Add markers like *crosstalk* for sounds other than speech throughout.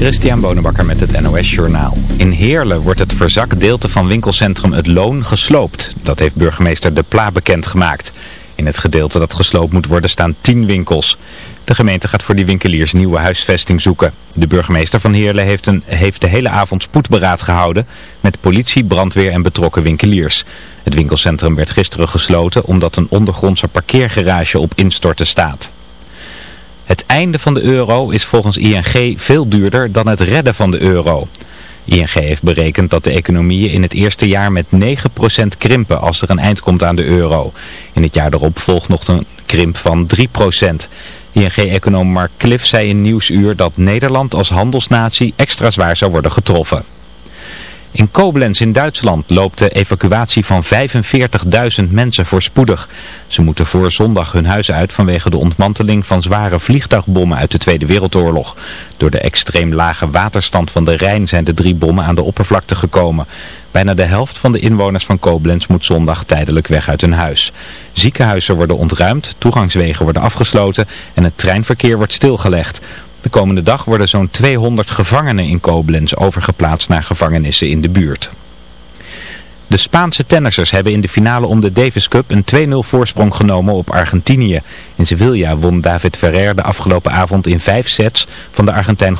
Christian Bonenbakker met het NOS Journaal. In Heerlen wordt het verzakdeelte van winkelcentrum Het Loon gesloopt. Dat heeft burgemeester De Pla bekendgemaakt. In het gedeelte dat gesloopt moet worden staan 10 winkels. De gemeente gaat voor die winkeliers nieuwe huisvesting zoeken. De burgemeester van Heerlen heeft, een, heeft de hele avond spoedberaad gehouden met politie, brandweer en betrokken winkeliers. Het winkelcentrum werd gisteren gesloten omdat een ondergrondse parkeergarage op instorten staat. Het einde van de euro is volgens ING veel duurder dan het redden van de euro. ING heeft berekend dat de economieën in het eerste jaar met 9% krimpen als er een eind komt aan de euro. In het jaar erop volgt nog een krimp van 3%. ING-econoom Mark Cliff zei in Nieuwsuur dat Nederland als handelsnatie extra zwaar zou worden getroffen. In Koblenz in Duitsland loopt de evacuatie van 45.000 mensen voorspoedig. Ze moeten voor zondag hun huis uit vanwege de ontmanteling van zware vliegtuigbommen uit de Tweede Wereldoorlog. Door de extreem lage waterstand van de Rijn zijn de drie bommen aan de oppervlakte gekomen. Bijna de helft van de inwoners van Koblenz moet zondag tijdelijk weg uit hun huis. Ziekenhuizen worden ontruimd, toegangswegen worden afgesloten en het treinverkeer wordt stilgelegd. De komende dag worden zo'n 200 gevangenen in Koblenz overgeplaatst naar gevangenissen in de buurt. De Spaanse tennissers hebben in de finale om de Davis Cup een 2-0 voorsprong genomen op Argentinië. In Sevilla won David Ferrer de afgelopen avond in vijf sets van de Argentijn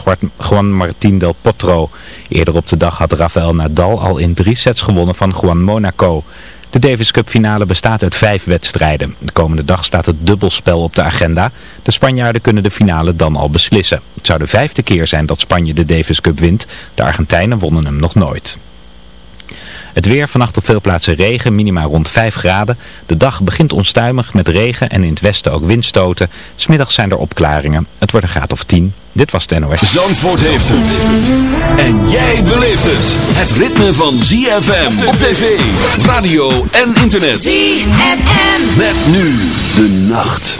Juan Martín del Potro. Eerder op de dag had Rafael Nadal al in drie sets gewonnen van Juan Monaco. De Davis Cup finale bestaat uit vijf wedstrijden. De komende dag staat het dubbelspel op de agenda. De Spanjaarden kunnen de finale dan al beslissen. Het zou de vijfde keer zijn dat Spanje de Davis Cup wint. De Argentijnen wonnen hem nog nooit. Het weer, vannacht op veel plaatsen regen, minima rond 5 graden. De dag begint onstuimig met regen en in het westen ook windstoten. Smiddag zijn er opklaringen. Het wordt een graad of 10. Dit was het NOS. Zandvoort heeft het. En jij beleeft het. Het ritme van ZFM op tv, radio en internet. ZFM. Met nu de nacht.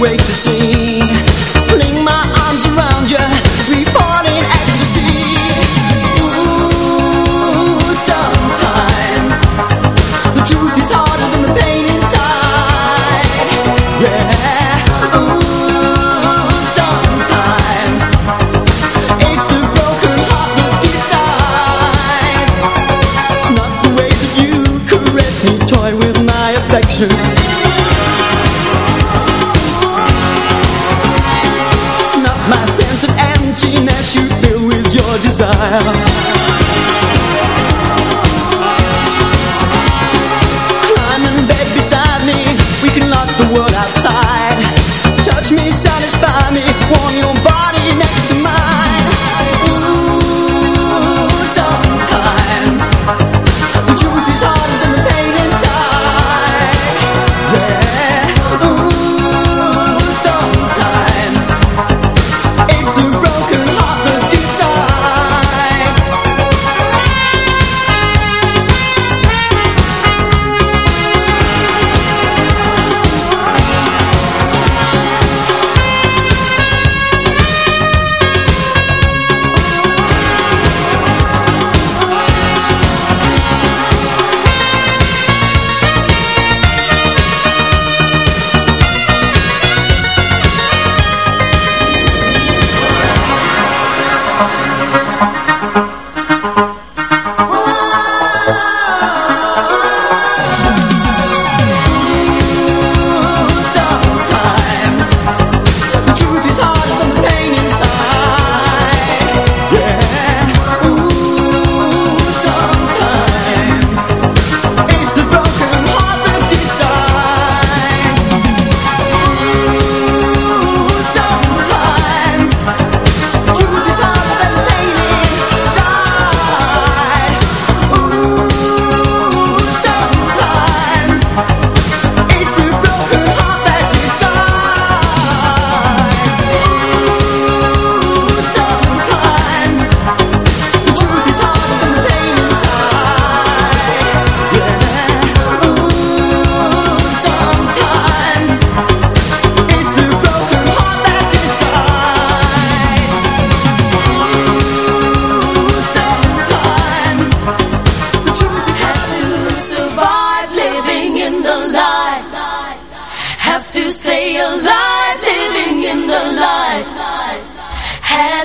Wait to see.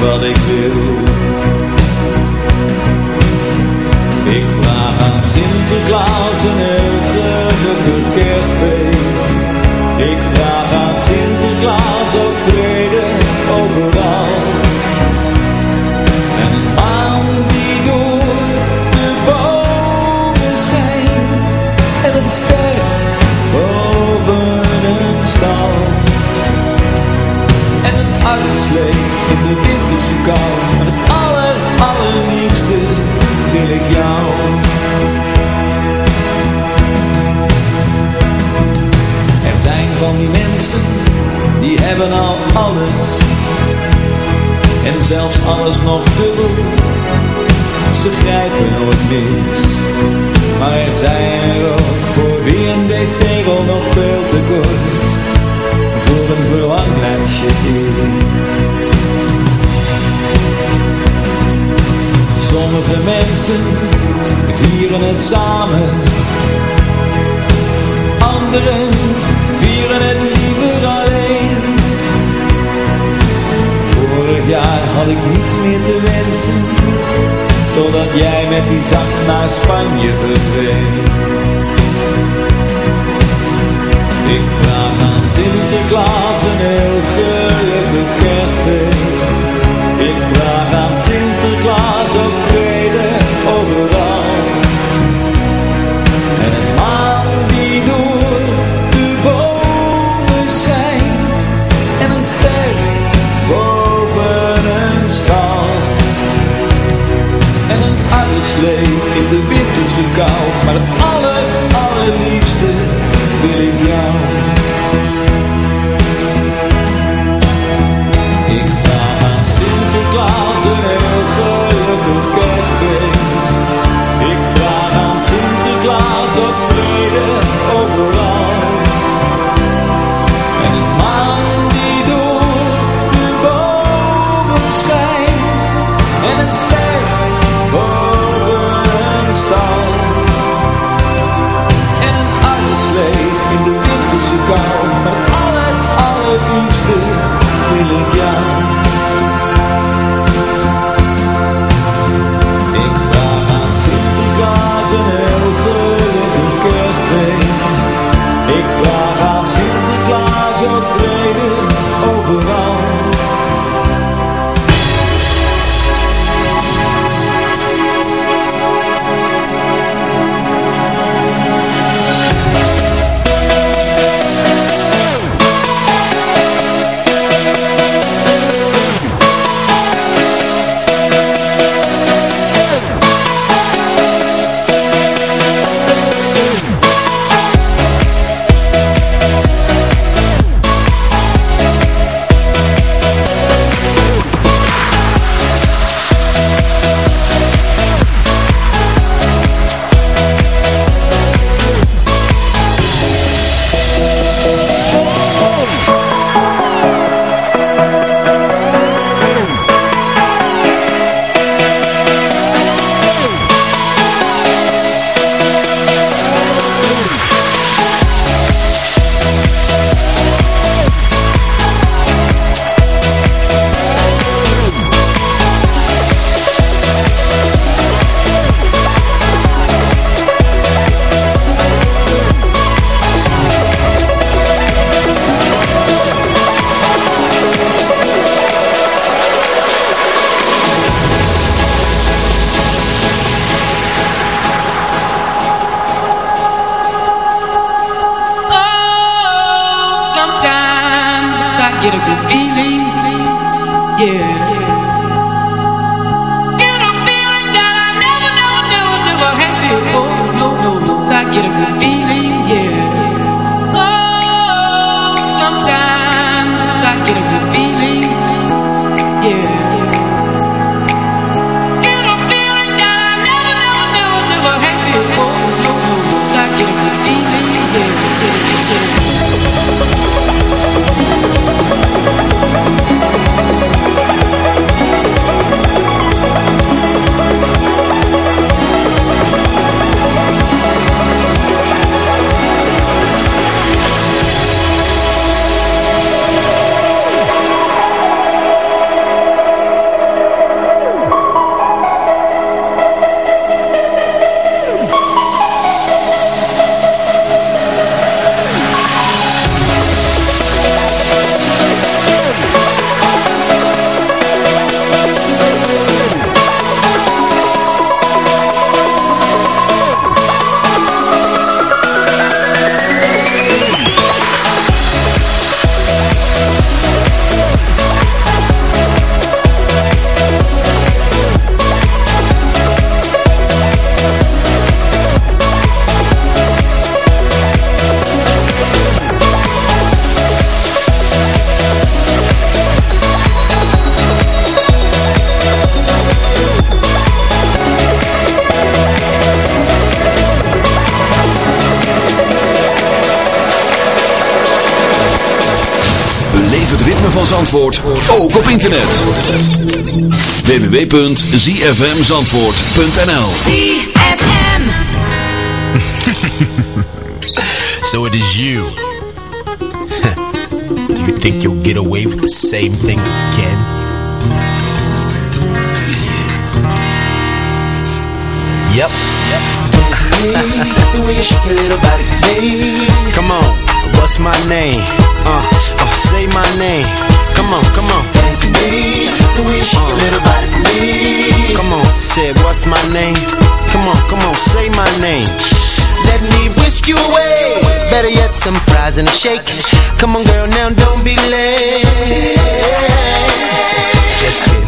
wat ik wil. Ik vraag aan Sinterklaas hebben al alles. En zelfs alles nog dubbel. Ze grijpen nooit mis. Maar er zijn er ook voor wie een dc nog veel te kort Voor een verlanglijstje is. Sommige mensen vieren het samen. Anderen vieren het Vorig jaar had ik niets meer te wensen Totdat jij met die zak naar Spanje verdween. Ik vraag aan Sinterklaas een heel gelukkig kerstfeest. zo maar het aller, allerliefste wil ik jou. Zandvoort ook op internet. www.zfmzandvoort.nl ZFM. *laughs* So it is you. *laughs* you think you'll get away with the same thing again? Yep. Come on. What's my name? Uh, uh, say my name. Come on, come on. Dance with me. The way you shake your little body for me. Come on, say what's my name? Come on, come on, say my name. Let me whisk you away. Better yet, some fries and a shake. Come on, girl, now don't be late. Just kidding.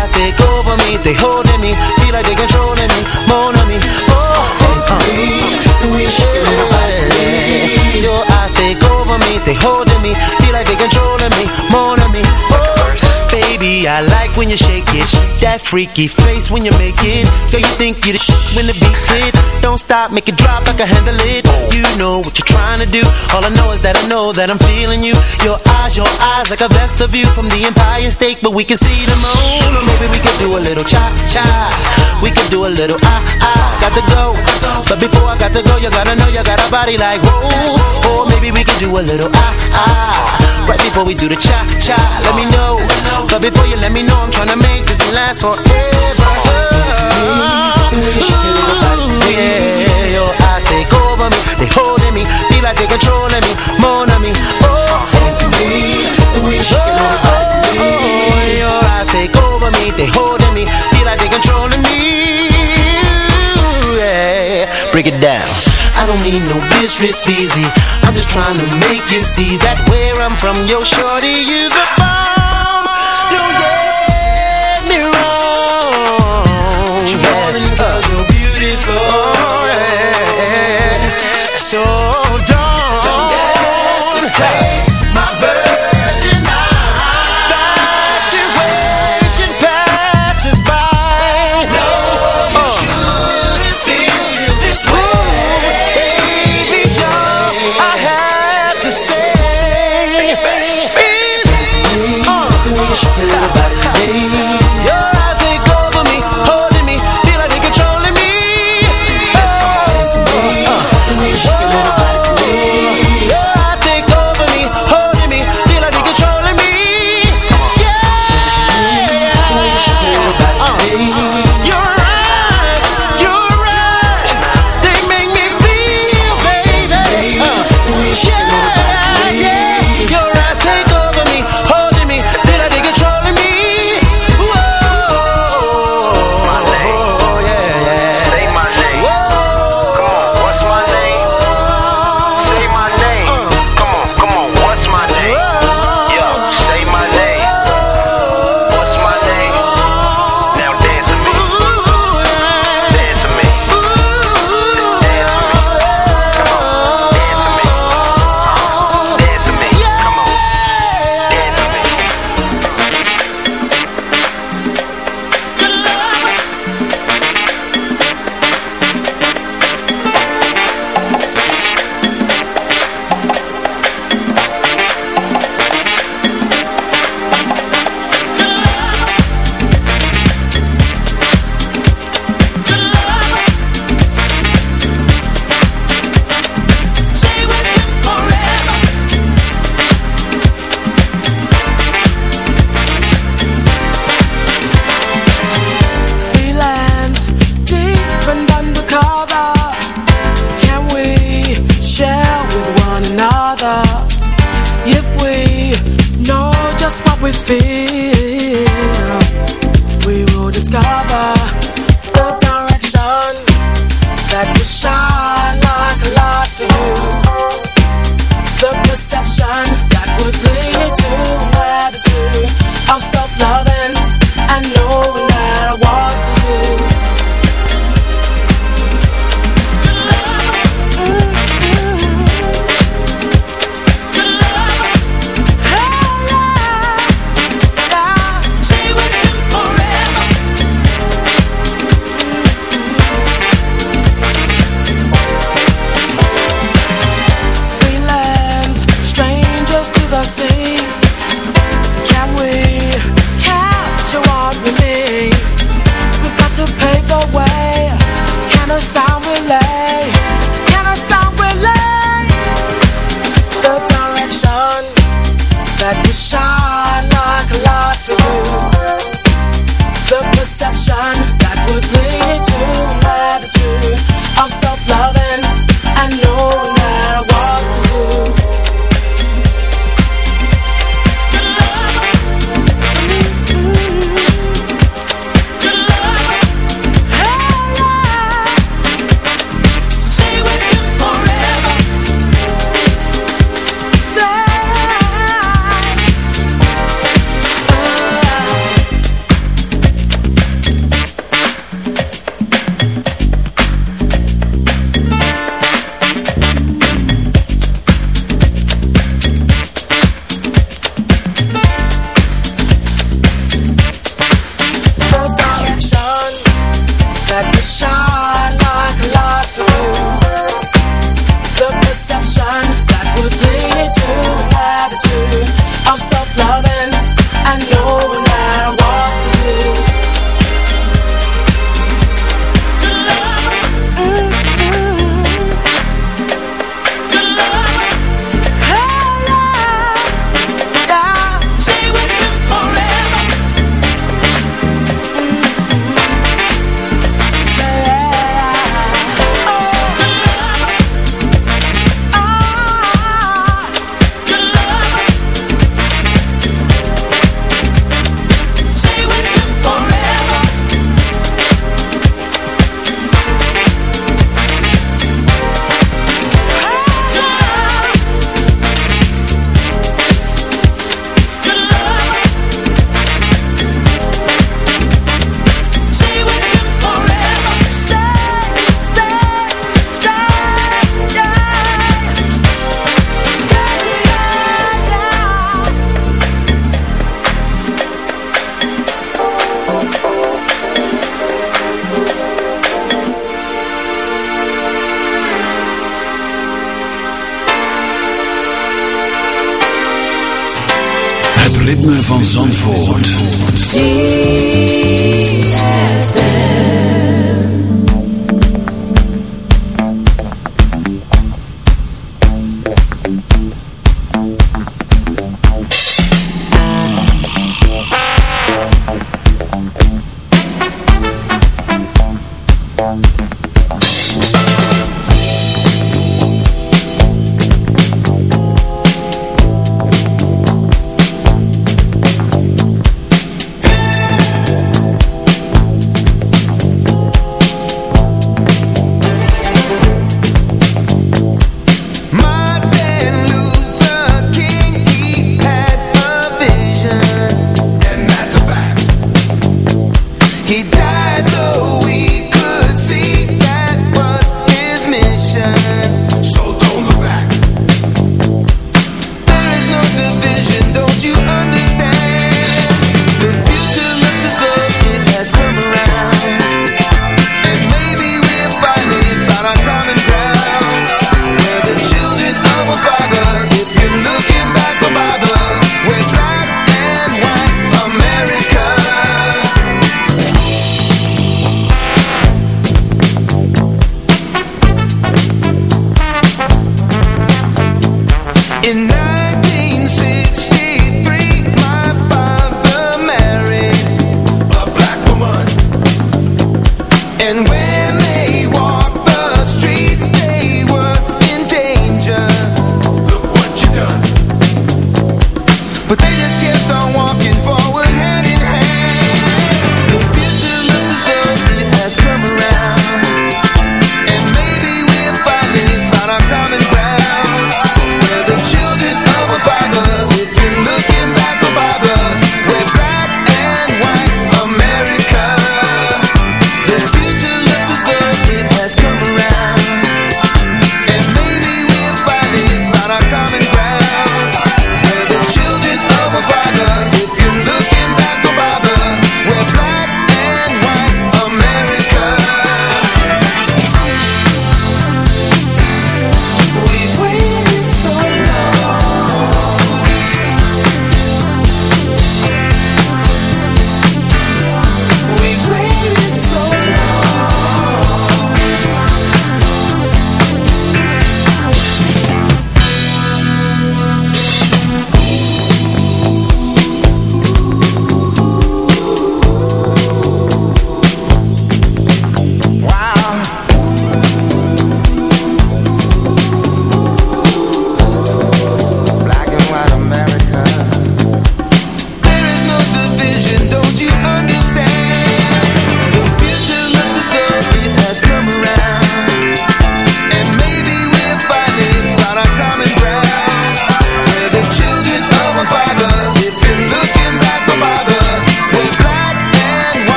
over me, they holding me, feel like they controlling me, more on me. Oh, Dance with me. Little body for me. your eyes take over me, they holding me, feel like they controlling me, more on me. Oh, baby, I like when you shake it, that freaky face when you make it. Girl, you think you the shit when the beat hit. Don't stop, make it drop I handle it. You know what you're trying to do. All I know is that I know that I'm feeling you. Your eyes, your eyes, like a vest of you from the Empire State, but we can see the moon. Or maybe we could do a little cha cha. We could do a little ah ah. Got to go, but before I got to go, you gotta know you got a body like whoa. Or maybe we could do a little ah ah. Right before we do the cha cha. Let me know, but before you let me know, I'm trying to make this last forever. Yeah, your eyes take over me, they holding me, feel like they controlling me, more than me. Oh, with me. The your little body oh, your eyes take over me, they holding me, feel like they controlling me. Yeah, break it down. I don't need no business busy. I'm just trying to make you see that where I'm from, yo, shorty, you the bomb. love. Van Zandvoort.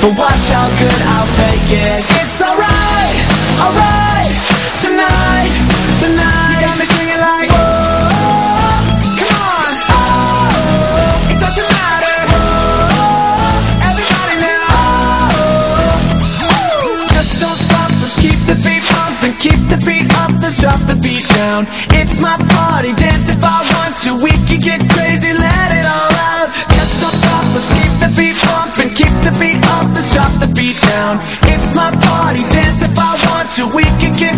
but watch how good I'll fake it. It's alright, alright. Tonight, tonight. You got me singing like, oh, come on. Oh, it doesn't matter. Oh, everybody now. Oh, just don't stop. Let's keep the beat pumping. Keep the beat up. Let's drop the beat down. It's my the beat up. Let's drop the beat down. It's my party. Dance if I want to. We can get